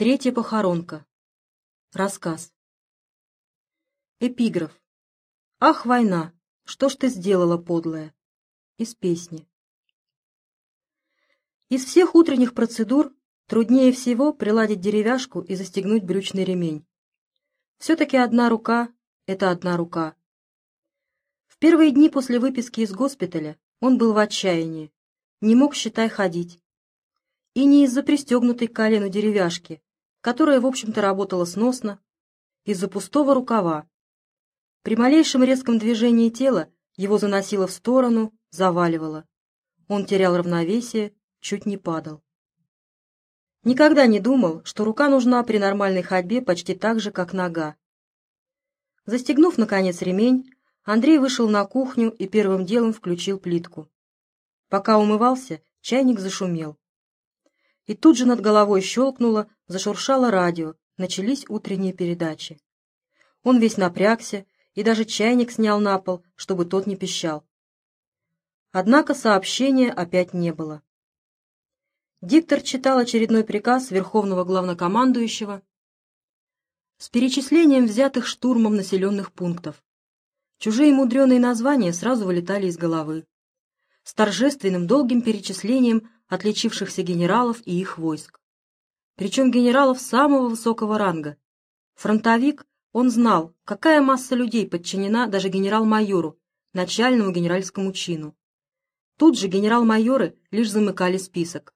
Третья похоронка. Рассказ. Эпиграф. «Ах, война! Что ж ты сделала, подлая?» Из песни. Из всех утренних процедур труднее всего приладить деревяшку и застегнуть брючный ремень. Все-таки одна рука — это одна рука. В первые дни после выписки из госпиталя он был в отчаянии, не мог, считай, ходить. И не из-за пристегнутой к колену деревяшки, которая, в общем-то, работала сносно, из-за пустого рукава. При малейшем резком движении тела его заносило в сторону, заваливало. Он терял равновесие, чуть не падал. Никогда не думал, что рука нужна при нормальной ходьбе почти так же, как нога. Застегнув, наконец, ремень, Андрей вышел на кухню и первым делом включил плитку. Пока умывался, чайник зашумел. И тут же над головой щелкнуло, зашуршало радио, начались утренние передачи. Он весь напрягся и даже чайник снял на пол, чтобы тот не пищал. Однако сообщения опять не было. Диктор читал очередной приказ Верховного Главнокомандующего с перечислением взятых штурмом населенных пунктов. Чужие мудреные названия сразу вылетали из головы. С торжественным долгим перечислением отличившихся генералов и их войск. Причем генералов самого высокого ранга. Фронтовик, он знал, какая масса людей подчинена даже генерал-майору, начальному генеральскому чину. Тут же генерал-майоры лишь замыкали список.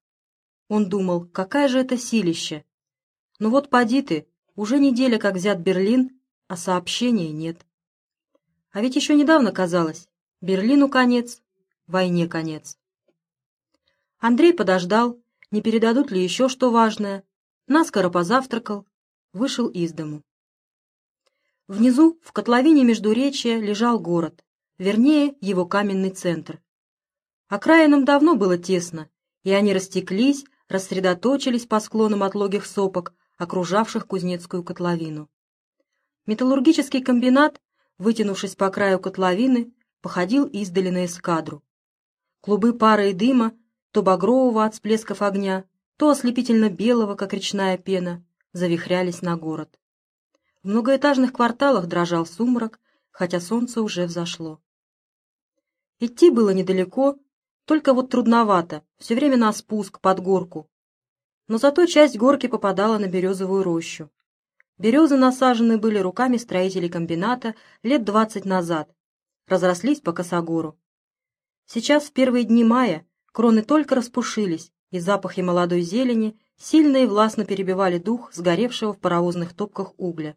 Он думал, какая же это силище. Но вот поди ты, уже неделя как взят Берлин, а сообщения нет. А ведь еще недавно казалось, Берлину конец, войне конец. Андрей подождал, не передадут ли еще что важное, наскоро позавтракал, вышел из дому. Внизу, в котловине Междуречья, лежал город, вернее, его каменный центр. Окраинам давно было тесно, и они растеклись, рассредоточились по склонам отлогих сопок, окружавших Кузнецкую котловину. Металлургический комбинат, вытянувшись по краю котловины, походил издали на эскадру. Клубы пара и дыма то багрового от всплесков огня, то ослепительно-белого, как речная пена, завихрялись на город. В многоэтажных кварталах дрожал сумрак, хотя солнце уже взошло. Идти было недалеко, только вот трудновато, все время на спуск, под горку. Но зато часть горки попадала на березовую рощу. Березы насажены были руками строителей комбината лет двадцать назад, разрослись по косогору. Сейчас, в первые дни мая, Кроны только распушились, и запахи молодой зелени сильно и властно перебивали дух сгоревшего в паровозных топках угля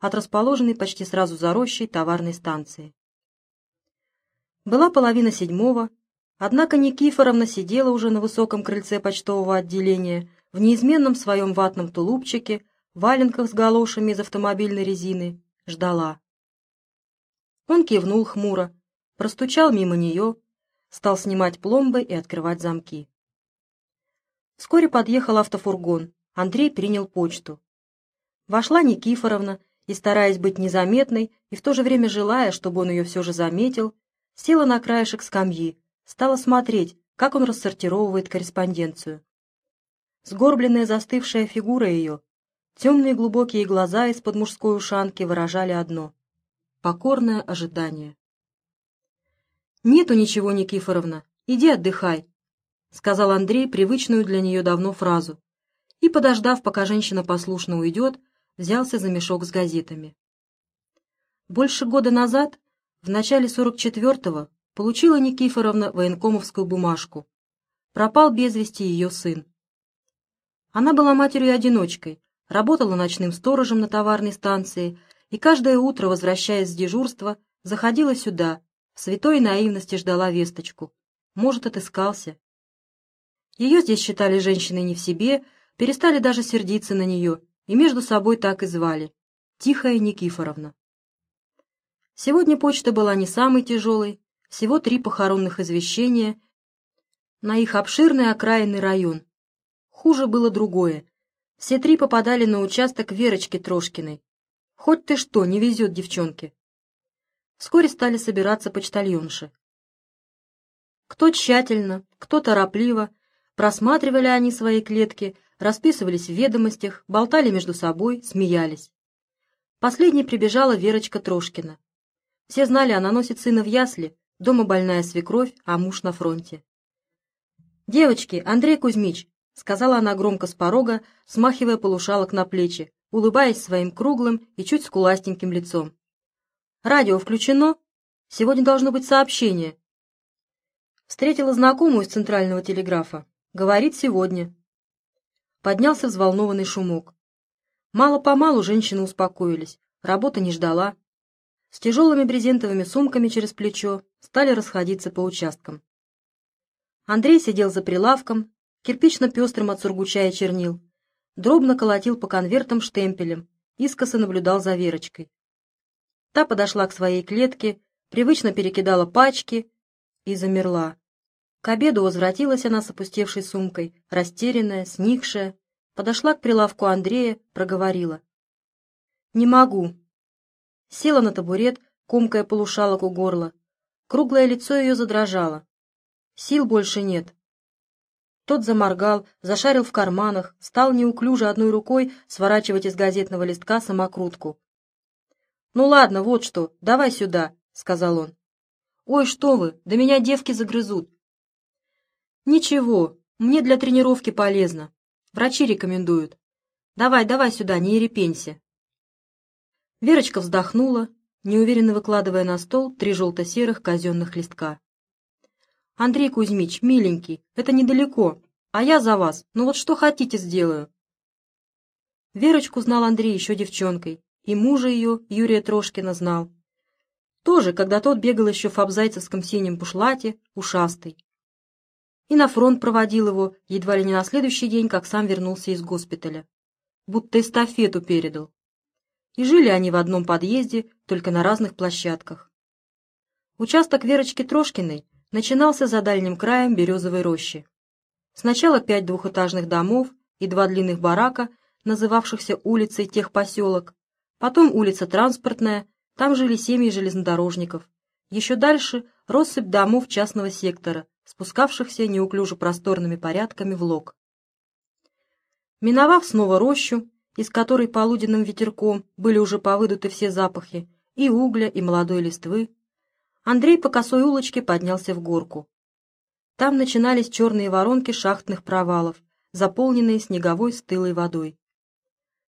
от расположенной почти сразу за рощей товарной станции. Была половина седьмого, однако Никифоровна сидела уже на высоком крыльце почтового отделения в неизменном своем ватном тулупчике, валенках с галошами из автомобильной резины, ждала. Он кивнул хмуро, простучал мимо нее, стал снимать пломбы и открывать замки. Вскоре подъехал автофургон. Андрей принял почту. Вошла Никифоровна и, стараясь быть незаметной и в то же время желая, чтобы он ее все же заметил, села на краешек скамьи, стала смотреть, как он рассортировывает корреспонденцию. Сгорбленная застывшая фигура ее, темные глубокие глаза из-под мужской ушанки выражали одно — покорное ожидание. «Нету ничего, Никифоровна, иди отдыхай», — сказал Андрей привычную для нее давно фразу, и, подождав, пока женщина послушно уйдет, взялся за мешок с газетами. Больше года назад, в начале 44-го, получила Никифоровна военкомовскую бумажку. Пропал без вести ее сын. Она была матерью-одиночкой, работала ночным сторожем на товарной станции и каждое утро, возвращаясь с дежурства, заходила сюда, в святой наивности ждала весточку. Может, отыскался. Ее здесь считали женщиной не в себе, перестали даже сердиться на нее, и между собой так и звали — Тихая Никифоровна. Сегодня почта была не самой тяжелой, всего три похоронных извещения на их обширный окраинный район. Хуже было другое. Все три попадали на участок Верочки Трошкиной. Хоть ты что, не везет девчонке. Вскоре стали собираться почтальонши. Кто тщательно, кто торопливо, просматривали они свои клетки, расписывались в ведомостях, болтали между собой, смеялись. Последней прибежала Верочка Трошкина. Все знали, она носит сына в ясли, дома больная свекровь, а муж на фронте. «Девочки, Андрей Кузьмич!» — сказала она громко с порога, смахивая полушалок на плечи, улыбаясь своим круглым и чуть скуластеньким лицом. «Радио включено? Сегодня должно быть сообщение». Встретила знакомую из центрального телеграфа. Говорит, сегодня. Поднялся взволнованный шумок. Мало-помалу женщины успокоились, работа не ждала. С тяжелыми брезентовыми сумками через плечо стали расходиться по участкам. Андрей сидел за прилавком, кирпично-пестрым от сургуча и чернил, дробно колотил по конвертам штемпелем, искоса наблюдал за Верочкой. Та подошла к своей клетке, привычно перекидала пачки и замерла. К обеду возвратилась она с опустевшей сумкой, растерянная, сникшая, подошла к прилавку Андрея, проговорила. «Не могу». Села на табурет, комкая полушалок у горла. Круглое лицо ее задрожало. Сил больше нет. Тот заморгал, зашарил в карманах, стал неуклюже одной рукой сворачивать из газетного листка самокрутку. «Ну ладно, вот что, давай сюда», — сказал он. «Ой, что вы, да меня девки загрызут». «Ничего, мне для тренировки полезно. Врачи рекомендуют. Давай, давай сюда, не ерепенься». Верочка вздохнула, неуверенно выкладывая на стол три желто-серых казенных листка. «Андрей Кузьмич, миленький, это недалеко, а я за вас, ну вот что хотите сделаю». Верочку знал Андрей еще девчонкой, и мужа ее, Юрия Трошкина, знал. Тоже, когда тот бегал еще в абзайцевском синем бушлате, ушастый и на фронт проводил его едва ли не на следующий день, как сам вернулся из госпиталя. Будто эстафету передал. И жили они в одном подъезде, только на разных площадках. Участок Верочки Трошкиной начинался за дальним краем березовой рощи. Сначала пять двухэтажных домов и два длинных барака, называвшихся улицей тех поселок, потом улица Транспортная, там жили семьи железнодорожников. Еще дальше россыпь домов частного сектора, спускавшихся неуклюже просторными порядками в лог. Миновав снова рощу, из которой полуденным ветерком были уже повыдуты все запахи, и угля, и молодой листвы, Андрей по косой улочке поднялся в горку. Там начинались черные воронки шахтных провалов, заполненные снеговой стылой водой.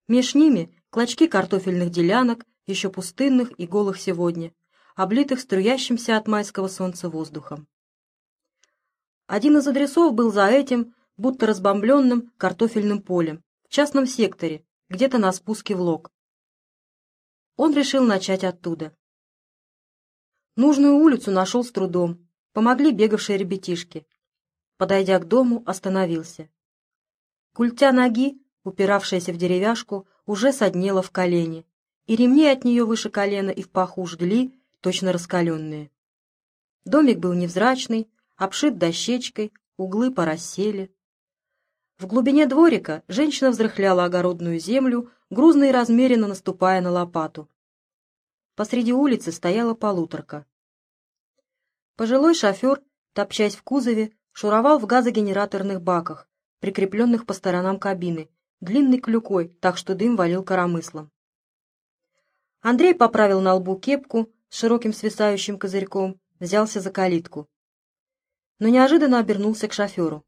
Меж ними клочки картофельных делянок, еще пустынных и голых сегодня, облитых струящимся от майского солнца воздухом. Один из адресов был за этим, будто разбомбленным картофельным полем, в частном секторе, где-то на спуске в лог. Он решил начать оттуда. Нужную улицу нашел с трудом, помогли бегавшие ребятишки. Подойдя к дому, остановился. Культя ноги, упиравшаяся в деревяшку, уже соднела в колени, и ремни от нее выше колена и в паху жгли, точно раскаленные. Домик был невзрачный, обшит дощечкой, углы порассели. В глубине дворика женщина взрыхляла огородную землю, грузно и размеренно наступая на лопату. Посреди улицы стояла полуторка. Пожилой шофер, топчась в кузове, шуровал в газогенераторных баках, прикрепленных по сторонам кабины, длинной клюкой, так что дым валил коромыслом. Андрей поправил на лбу кепку с широким свисающим козырьком, взялся за калитку но неожиданно обернулся к шоферу.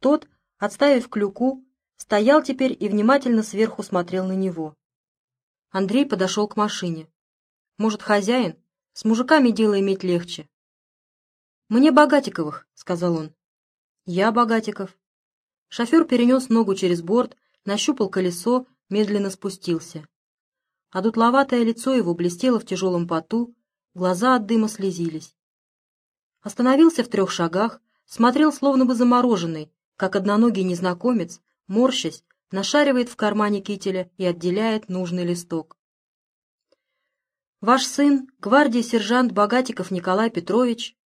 Тот, отставив клюку, стоял теперь и внимательно сверху смотрел на него. Андрей подошел к машине. «Может, хозяин? С мужиками дело иметь легче». «Мне Богатиковых», — сказал он. «Я Богатиков». Шофер перенес ногу через борт, нащупал колесо, медленно спустился. А дутловатое лицо его блестело в тяжелом поту, глаза от дыма слезились. Остановился в трех шагах, смотрел словно бы замороженный, как одноногий незнакомец, морщась, нашаривает в кармане кителя и отделяет нужный листок. «Ваш сын, гвардии сержант Богатиков Николай Петрович...»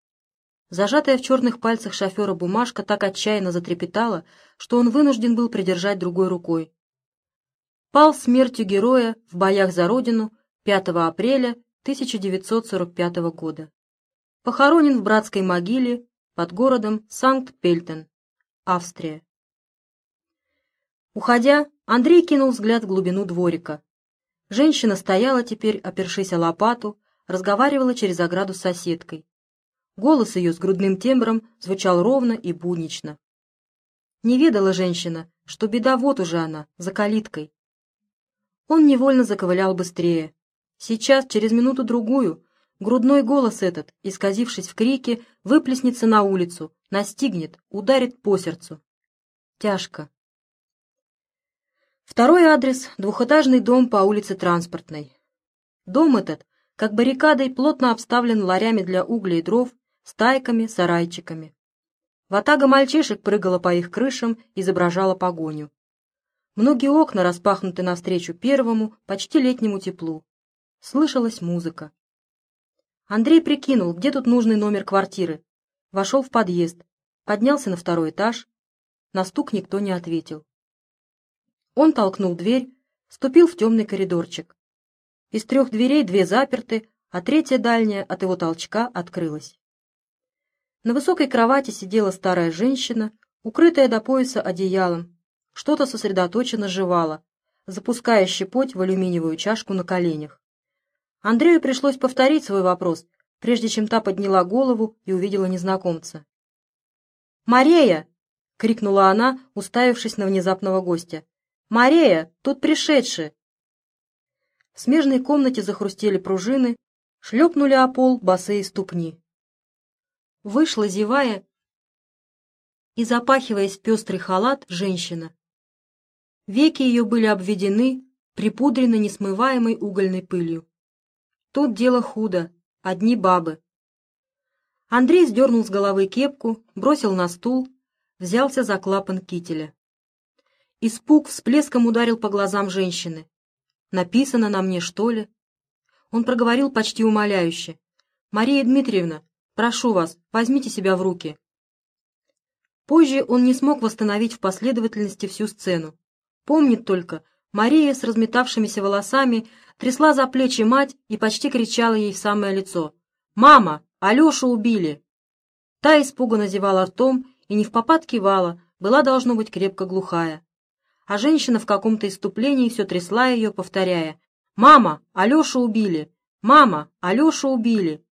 Зажатая в черных пальцах шофера бумажка так отчаянно затрепетала, что он вынужден был придержать другой рукой. Пал смертью героя в боях за Родину 5 апреля 1945 года похоронен в братской могиле под городом Санкт-Пельтен, Австрия. Уходя, Андрей кинул взгляд в глубину дворика. Женщина стояла теперь, опершись о лопату, разговаривала через ограду с соседкой. Голос ее с грудным тембром звучал ровно и буднично. Не ведала женщина, что беда вот уже она, за калиткой. Он невольно заковылял быстрее. Сейчас, через минуту-другую, грудной голос этот, исказившись в крике, выплеснется на улицу, настигнет, ударит по сердцу. Тяжко. Второй адрес — двухэтажный дом по улице Транспортной. Дом этот, как баррикадой, плотно обставлен ларями для угля и дров, стайками, сарайчиками. Ватага мальчишек прыгала по их крышам, изображала погоню. Многие окна распахнуты навстречу первому, почти летнему теплу. Слышалась музыка. Андрей прикинул, где тут нужный номер квартиры. Вошел в подъезд, поднялся на второй этаж. На стук никто не ответил. Он толкнул дверь, ступил в темный коридорчик. Из трех дверей две заперты, а третья дальняя от его толчка открылась. На высокой кровати сидела старая женщина, укрытая до пояса одеялом, что-то сосредоточенно жевала, запуская щепоть в алюминиевую чашку на коленях. Андрею пришлось повторить свой вопрос, прежде чем та подняла голову и увидела незнакомца. «Марея!» — крикнула она, уставившись на внезапного гостя. «Марея, тут пришедшие!» В смежной комнате захрустели пружины, шлепнули о пол босые ступни. Вышла, зевая и запахиваясь в пестрый халат, женщина. Веки ее были обведены, припудрены несмываемой угольной пылью. Тут дело худо, одни бабы. Андрей сдернул с головы кепку, бросил на стул, взялся за клапан кителя. Испуг всплеском ударил по глазам женщины. «Написано на мне, что ли?» Он проговорил почти умоляюще. «Мария Дмитриевна, прошу вас, возьмите себя в руки». Позже он не смог восстановить в последовательности всю сцену. Помнит только, Мария с разметавшимися волосами трясла за плечи мать и почти кричала ей в самое лицо. «Мама! Алешу убили!» Та испуганно зевала ртом и не в попад кивала, была, должно быть, крепко глухая. А женщина в каком-то иступлении все трясла ее, повторяя «Мама! Алешу убили! Мама! Алешу убили!»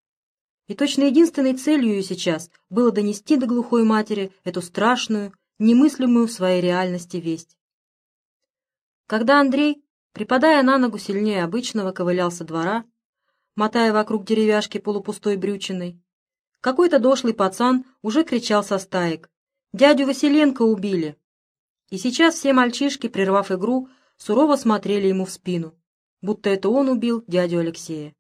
И точно единственной целью ее сейчас было донести до глухой матери эту страшную, немыслимую в своей реальности весть. Когда Андрей, припадая на ногу сильнее обычного, ковылял со двора, мотая вокруг деревяшки полупустой брючиной, какой-то дошлый пацан уже кричал со стаек «Дядю Василенко убили!» И сейчас все мальчишки, прервав игру, сурово смотрели ему в спину, будто это он убил дядю Алексея.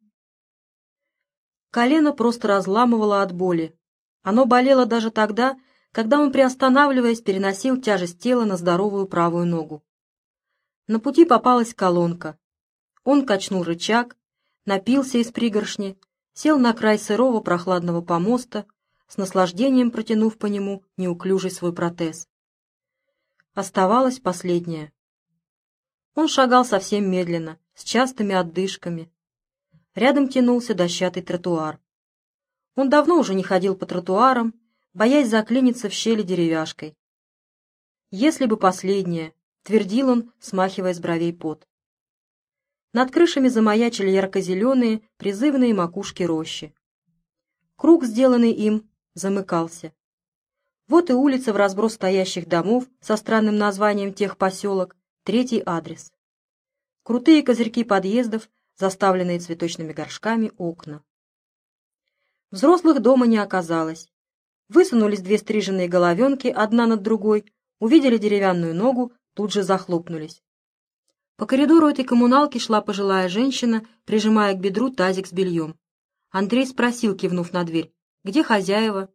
Колено просто разламывало от боли. Оно болело даже тогда, когда он, приостанавливаясь, переносил тяжесть тела на здоровую правую ногу. На пути попалась колонка. Он качнул рычаг, напился из пригоршни, сел на край сырого прохладного помоста, с наслаждением протянув по нему неуклюжий свой протез. Оставалось последнее. Он шагал совсем медленно, с частыми отдышками. Рядом тянулся дощатый тротуар. Он давно уже не ходил по тротуарам, боясь заклиниться в щели деревяшкой. Если бы последнее, — твердил он, смахивая с бровей пот. Над крышами замаячили ярко-зеленые, призывные макушки рощи. Круг, сделанный им, замыкался. Вот и улица в разброс стоящих домов со странным названием тех поселок, третий адрес. Крутые козырьки подъездов, заставленные цветочными горшками окна. Взрослых дома не оказалось. Высунулись две стриженные головенки, одна над другой, увидели деревянную ногу, тут же захлопнулись. По коридору этой коммуналки шла пожилая женщина, прижимая к бедру тазик с бельем. Андрей спросил, кивнув на дверь, «Где хозяева?»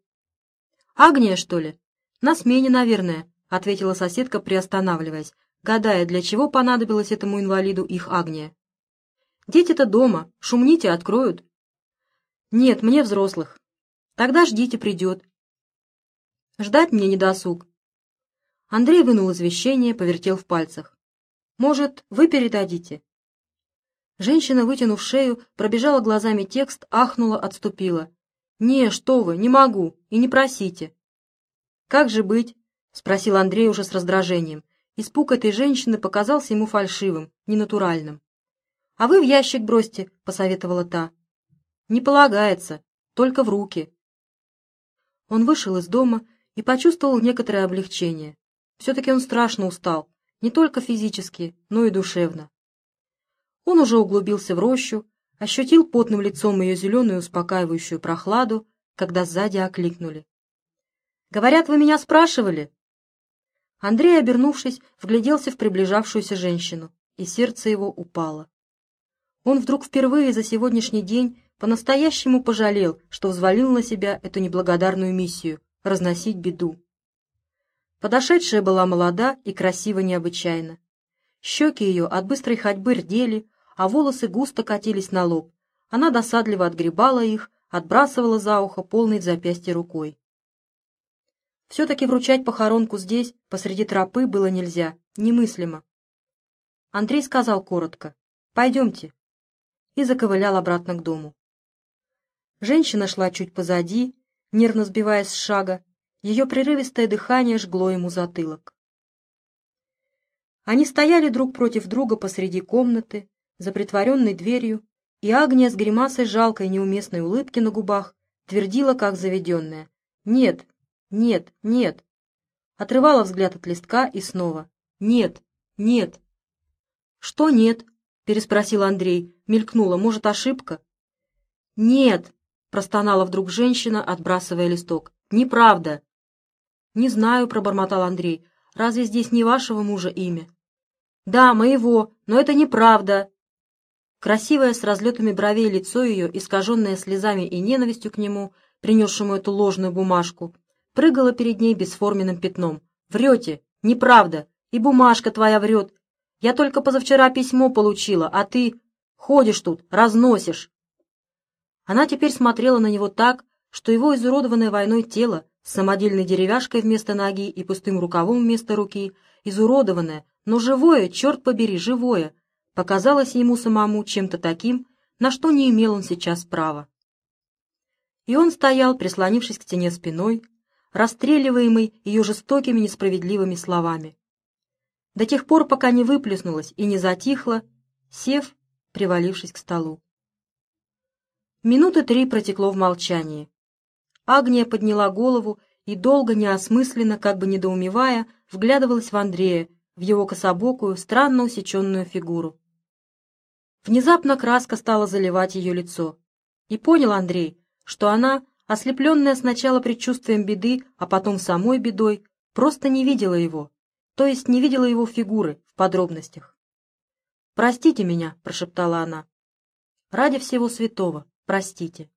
«Агния, что ли?» «На смене, наверное», — ответила соседка, приостанавливаясь, гадая, для чего понадобилось этому инвалиду их Агния. «Дети-то дома, шумните, откроют». «Нет, мне взрослых». «Тогда ждите, придет». «Ждать мне не досуг. Андрей вынул извещение, повертел в пальцах. «Может, вы передадите?» Женщина, вытянув шею, пробежала глазами текст, ахнула, отступила. «Не, что вы, не могу, и не просите». «Как же быть?» — спросил Андрей уже с раздражением. Испуг этой женщины показался ему фальшивым, ненатуральным. «А вы в ящик бросьте», — посоветовала та. «Не полагается, только в руки». Он вышел из дома и почувствовал некоторое облегчение. Все-таки он страшно устал, не только физически, но и душевно. Он уже углубился в рощу, ощутил потным лицом ее зеленую успокаивающую прохладу, когда сзади окликнули. «Говорят, вы меня спрашивали?» Андрей, обернувшись, вгляделся в приближавшуюся женщину, и сердце его упало. Он вдруг впервые за сегодняшний день по-настоящему пожалел, что взвалил на себя эту неблагодарную миссию — разносить беду. Подошедшая была молода и красива необычайно. Щеки ее от быстрой ходьбы рдели, а волосы густо катились на лоб. Она досадливо отгребала их, отбрасывала за ухо полной в запястье рукой. Все-таки вручать похоронку здесь, посреди тропы, было нельзя, немыслимо. Андрей сказал коротко «Пойдемте» и заковылял обратно к дому. Женщина шла чуть позади, нервно сбиваясь с шага, ее прерывистое дыхание жгло ему затылок. Они стояли друг против друга посреди комнаты, за притворенной дверью, и Агния с гримасой жалкой неуместной улыбки на губах твердила, как заведенная. «Нет, нет, нет!» Отрывала взгляд от листка и снова. «Нет, нет!» «Что нет?» — переспросил Андрей. Мелькнула. «Может, ошибка?» «Нет!» — простонала вдруг женщина, отбрасывая листок. «Неправда!» «Не знаю», — пробормотал Андрей. «Разве здесь не вашего мужа имя?» «Да, моего, но это неправда!» Красивое с разлетами бровей лицо ее, искаженное слезами и ненавистью к нему, принесшему эту ложную бумажку, прыгало перед ней бесформенным пятном. «Врете! Неправда! И бумажка твоя врет! Я только позавчера письмо получила, а ты ходишь тут, разносишь!» Она теперь смотрела на него так, что его изуродованное войной тело с самодельной деревяшкой вместо ноги и пустым рукавом вместо руки, изуродованное, но живое, черт побери, живое, показалось ему самому чем-то таким, на что не имел он сейчас права. И он стоял, прислонившись к стене спиной, расстреливаемый ее жестокими несправедливыми словами. До тех пор, пока не выплеснулась и не затихла, сев, привалившись к столу. Минуты три протекло в молчании. Агния подняла голову и долго, неосмысленно, как бы недоумевая, вглядывалась в Андрея, в его кособокую, странно усеченную фигуру. Внезапно краска стала заливать ее лицо. И понял Андрей, что она ослепленная сначала предчувствием беды, а потом самой бедой, просто не видела его, то есть не видела его фигуры в подробностях. «Простите меня», — прошептала она. «Ради всего святого, простите».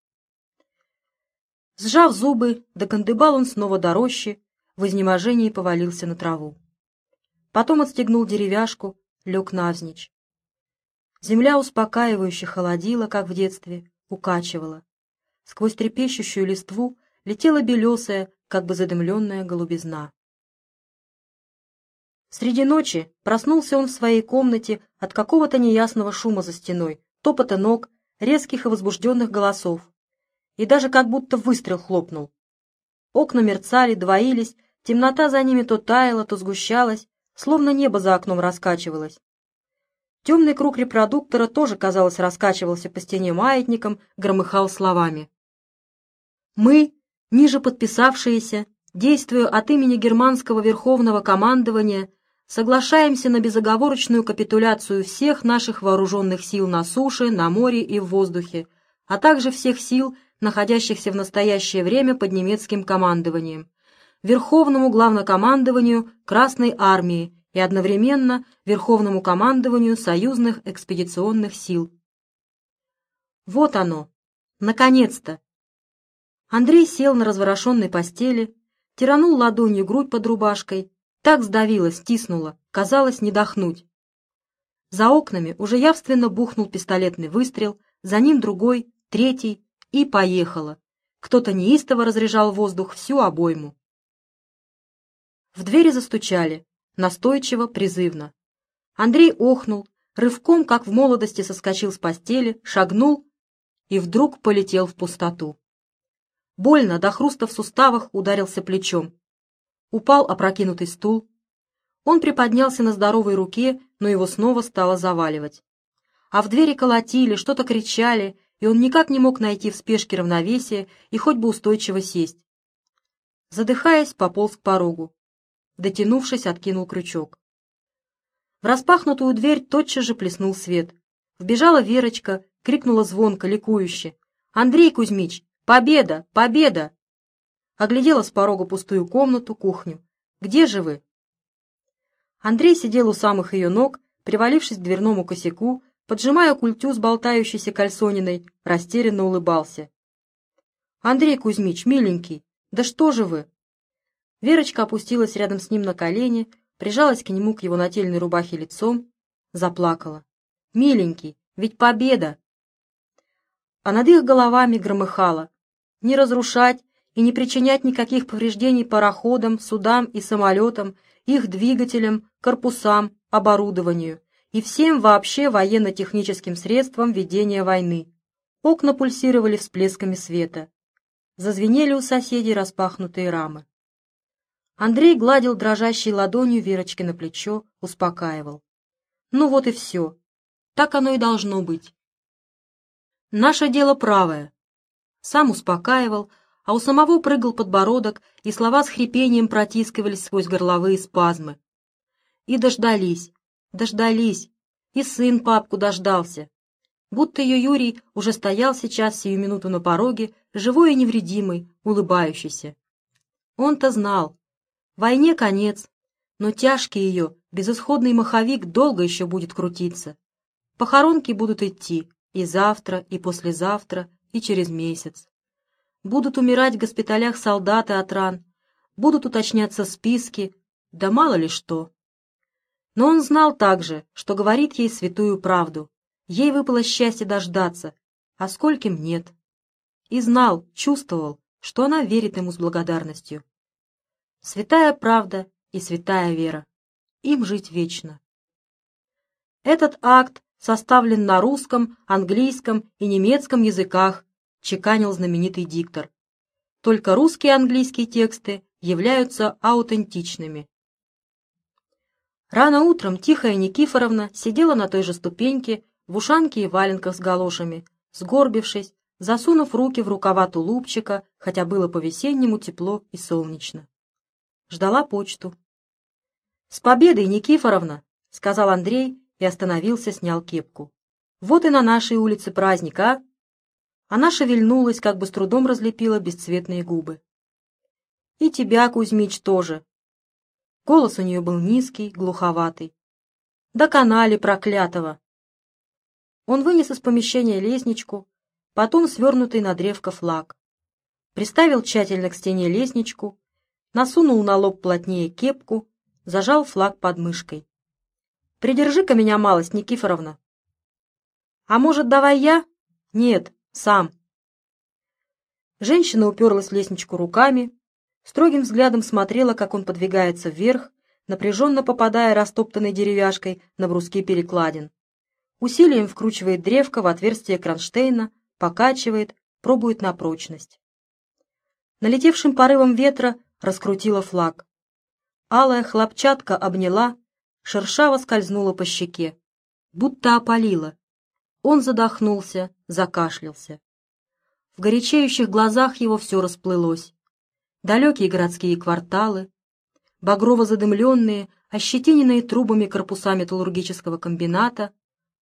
Сжав зубы, докандыбал он снова до рощи, в изнеможении повалился на траву. Потом отстегнул деревяшку, лег навзничь. Земля успокаивающе холодила, как в детстве, укачивала. Сквозь трепещущую листву летела белесая, как бы задымленная голубизна. Среди ночи проснулся он в своей комнате от какого-то неясного шума за стеной, топота ног, резких и возбужденных голосов. И даже как будто выстрел хлопнул. Окна мерцали, двоились, темнота за ними то таяла, то сгущалась, словно небо за окном раскачивалось. Темный круг репродуктора тоже, казалось, раскачивался по стене маятником, громыхал словами. Мы, ниже подписавшиеся, действуя от имени германского верховного командования, соглашаемся на безоговорочную капитуляцию всех наших вооруженных сил на суше, на море и в воздухе, а также всех сил, находящихся в настоящее время под немецким командованием, Верховному главнокомандованию Красной Армии и одновременно Верховному командованию союзных экспедиционных сил. Вот оно, наконец-то, Андрей сел на разворошенной постели, тиранул ладонью грудь под рубашкой, так сдавило, стиснуло, казалось не дохнуть. За окнами уже явственно бухнул пистолетный выстрел, за ним другой, третий, и поехало. Кто-то неистово разряжал воздух всю обойму. В двери застучали, настойчиво, призывно. Андрей охнул, рывком, как в молодости, соскочил с постели, шагнул и вдруг полетел в пустоту. Больно, до хруста в суставах ударился плечом. Упал опрокинутый стул. Он приподнялся на здоровой руке, но его снова стало заваливать. А в двери колотили, что-то кричали, и он никак не мог найти в спешке равновесия и хоть бы устойчиво сесть. Задыхаясь, пополз к порогу. Дотянувшись, откинул крючок. В распахнутую дверь тотчас же плеснул свет. Вбежала Верочка, крикнула звонко, ликующе. «Андрей Кузьмич! Победа! Победа!» Оглядела с порога пустую комнату, кухню. «Где же вы?» Андрей сидел у самых ее ног, привалившись к дверному косяку, поджимая культю с болтающейся кальсониной, растерянно улыбался. «Андрей Кузьмич, миленький, да что же вы?» Верочка опустилась рядом с ним на колени, прижалась к нему к его нательной рубахе лицом, заплакала. «Миленький, ведь победа!» А над их головами громыхало. Не разрушать и не причинять никаких повреждений пароходам, судам и самолетам, их двигателям, корпусам, оборудованию и всем вообще военно-техническим средствам ведения войны. Окна пульсировали всплесками света. Зазвенели у соседей распахнутые рамы. Андрей гладил дрожащей ладонью Верочки на плечо, успокаивал. «Ну вот и все. Так оно и должно быть. Наше дело правое». Сам успокаивал, а у самого прыгал подбородок, и слова с хрипением протискивались сквозь горловые спазмы. И дождались, дождались, и сын папку дождался. Будто ее Юрий уже стоял сейчас сию минуту на пороге, живой и невредимый, улыбающийся. Он-то знал, Войне конец, но тяжкий ее, безысходный маховик долго еще будет крутиться. Похоронки будут идти и завтра, и послезавтра, и через месяц. Будут умирать в госпиталях солдаты от ран, будут уточняться списки, да мало ли что. Но он знал также, что говорит ей святую правду. Ей выпало счастье дождаться, а скольким нет. И знал, чувствовал, что она верит ему с благодарностью. Святая правда и святая вера. Им жить вечно. Этот акт составлен на русском, английском и немецком языках, чеканил знаменитый диктор. Только русские и английские тексты являются аутентичными. Рано утром Тихая Никифоровна сидела на той же ступеньке, в ушанке и валенках с галошами, сгорбившись, засунув руки в рукава тулупчика, хотя было по-весеннему тепло и солнечно ждала почту. «С победой, Никифоровна!» — сказал Андрей и остановился, снял кепку. «Вот и на нашей улице праздник, а?» Она шевельнулась, как бы с трудом разлепила бесцветные губы. «И тебя, Кузьмич, тоже!» Голос у нее был низкий, глуховатый. «Да канале проклятого!» Он вынес из помещения лестничку, потом свернутый на древко флаг. Приставил тщательно к стене лестничку, насунул на лоб плотнее кепку, зажал флаг под мышкой. «Придержи-ка меня малость, Никифоровна». «А может, давай я?» «Нет, сам». Женщина уперлась в лестничку руками, строгим взглядом смотрела, как он подвигается вверх, напряженно попадая растоптанной деревяшкой на бруски перекладин. Усилием вкручивает древко в отверстие кронштейна, покачивает, пробует на прочность. Налетевшим порывом ветра раскрутила флаг. Алая хлопчатка обняла, шершаво скользнула по щеке, будто опалила. Он задохнулся, закашлялся. В горячеющих глазах его все расплылось. Далекие городские кварталы, багрово задымленные, ощетиненные трубами корпуса металлургического комбината,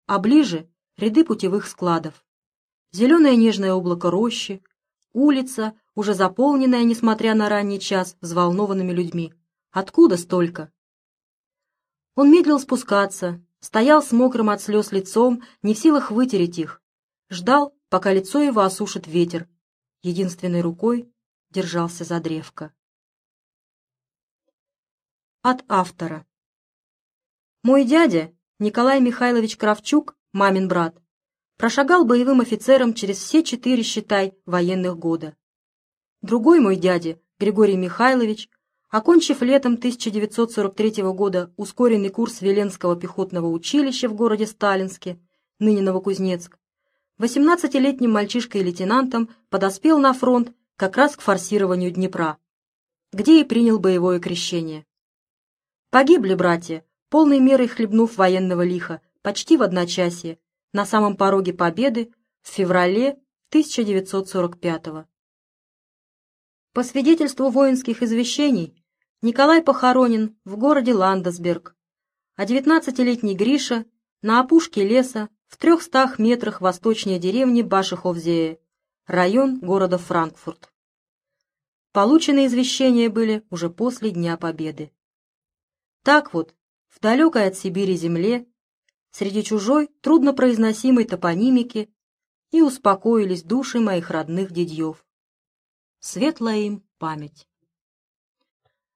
а ближе — ряды путевых складов. Зеленое нежное облако рощи, улица, уже заполненная, несмотря на ранний час, взволнованными людьми. Откуда столько? Он медлил спускаться, стоял с мокрым от слез лицом, не в силах вытереть их. Ждал, пока лицо его осушит ветер. Единственной рукой держался за древко. От автора. Мой дядя, Николай Михайлович Кравчук, мамин брат, прошагал боевым офицером через все четыре, считай, военных года. Другой мой дядя, Григорий Михайлович, окончив летом 1943 года ускоренный курс Веленского пехотного училища в городе Сталинске, ныне Новокузнецк, 18-летним мальчишкой-лейтенантом подоспел на фронт как раз к форсированию Днепра, где и принял боевое крещение. Погибли братья, полной мерой хлебнув военного лиха, почти в одночасье, на самом пороге победы в феврале 1945 -го. По свидетельству воинских извещений, Николай похоронен в городе Ландесберг, а 19-летний Гриша на опушке леса в трехстах метрах восточнее деревни Башиховзее, район города Франкфурт. Полученные извещения были уже после Дня Победы. Так вот, в далекой от Сибири земле, среди чужой, труднопроизносимой топонимики, и успокоились души моих родных дедьев. Светлая им память.